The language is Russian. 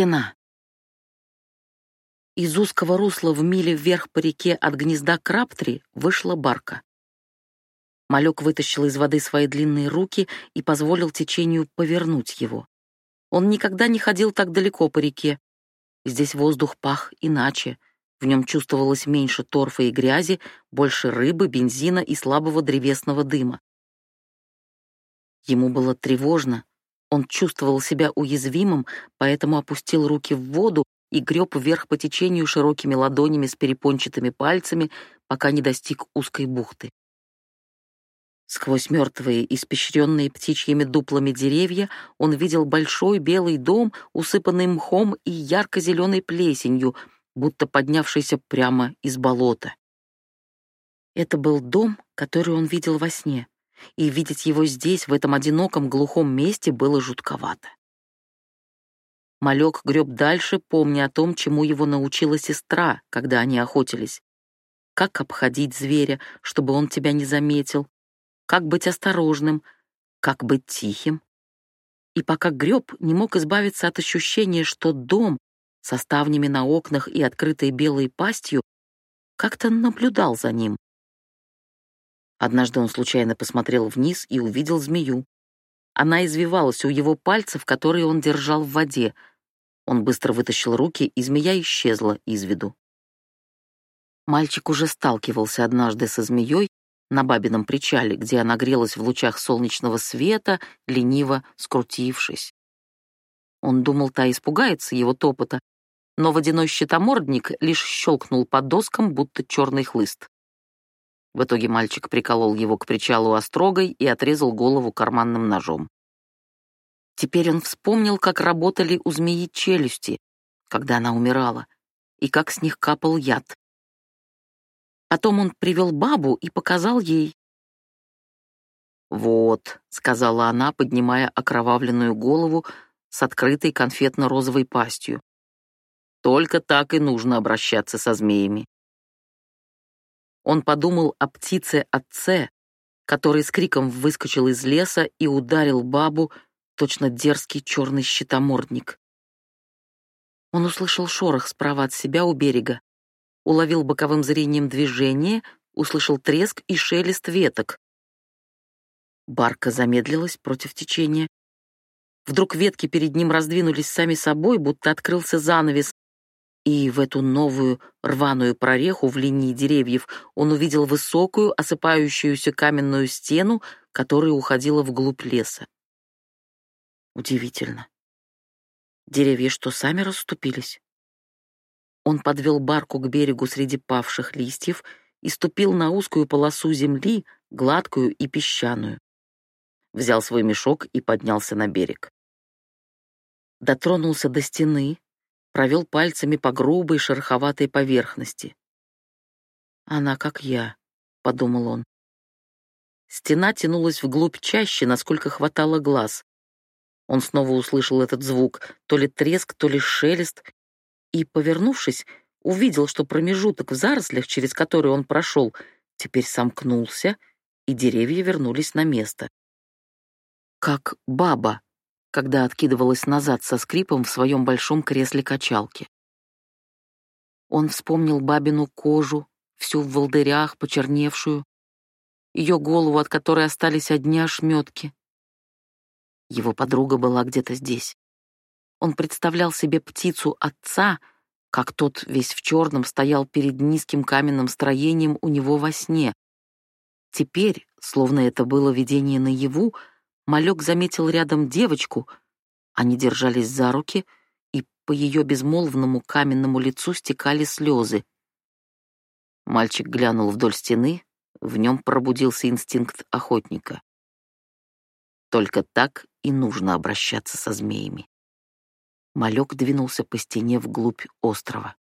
Стена. Из узкого русла в миле вверх по реке от гнезда Краптри вышла барка. Малек вытащил из воды свои длинные руки и позволил течению повернуть его. Он никогда не ходил так далеко по реке. Здесь воздух пах иначе. В нем чувствовалось меньше торфа и грязи, больше рыбы, бензина и слабого древесного дыма. Ему было тревожно. Он чувствовал себя уязвимым, поэтому опустил руки в воду и греб вверх по течению широкими ладонями с перепончатыми пальцами, пока не достиг узкой бухты. Сквозь мертвые, испещренные птичьими дуплами деревья он видел большой белый дом, усыпанный мхом и ярко-зеленой плесенью, будто поднявшийся прямо из болота. Это был дом, который он видел во сне, и видеть его здесь, в этом одиноком глухом месте, было жутковато. Малек греб дальше, помня о том, чему его научила сестра, когда они охотились. Как обходить зверя, чтобы он тебя не заметил, как быть осторожным, как быть тихим. И пока греб, не мог избавиться от ощущения, что дом со ставнями на окнах и открытой белой пастью как-то наблюдал за ним. Однажды он случайно посмотрел вниз и увидел змею. Она извивалась у его пальцев, которые он держал в воде. Он быстро вытащил руки, и змея исчезла из виду. Мальчик уже сталкивался однажды со змеей, на бабином причале, где она грелась в лучах солнечного света, лениво скрутившись. Он думал, та испугается его топота, но водяной щитомордник лишь щелкнул по доскам, будто черный хлыст. В итоге мальчик приколол его к причалу острогой и отрезал голову карманным ножом. Теперь он вспомнил, как работали у змеи челюсти, когда она умирала, и как с них капал яд. Потом он привел бабу и показал ей. «Вот», — сказала она, поднимая окровавленную голову с открытой конфетно-розовой пастью. «Только так и нужно обращаться со змеями». Он подумал о птице-отце, который с криком выскочил из леса и ударил бабу, точно дерзкий черный щитомордник. Он услышал шорох справа от себя у берега уловил боковым зрением движение, услышал треск и шелест веток. Барка замедлилась против течения. Вдруг ветки перед ним раздвинулись сами собой, будто открылся занавес, и в эту новую рваную прореху в линии деревьев он увидел высокую, осыпающуюся каменную стену, которая уходила вглубь леса. Удивительно. Деревья что, сами расступились? Он подвел барку к берегу среди павших листьев и ступил на узкую полосу земли, гладкую и песчаную. Взял свой мешок и поднялся на берег. Дотронулся до стены, провел пальцами по грубой шероховатой поверхности. «Она как я», — подумал он. Стена тянулась вглубь чаще, насколько хватало глаз. Он снова услышал этот звук, то ли треск, то ли шелест, и, повернувшись, увидел, что промежуток в зарослях, через который он прошел, теперь сомкнулся, и деревья вернулись на место. Как баба, когда откидывалась назад со скрипом в своем большом кресле-качалке. Он вспомнил бабину кожу, всю в волдырях, почерневшую, ее голову, от которой остались одни ошметки. Его подруга была где-то здесь. Он представлял себе птицу отца, как тот весь в черном стоял перед низким каменным строением у него во сне. Теперь, словно это было видение наяву, малек заметил рядом девочку, они держались за руки, и по ее безмолвному каменному лицу стекали слезы. Мальчик глянул вдоль стены, в нем пробудился инстинкт охотника. Только так и нужно обращаться со змеями. Малек двинулся по стене вглубь острова.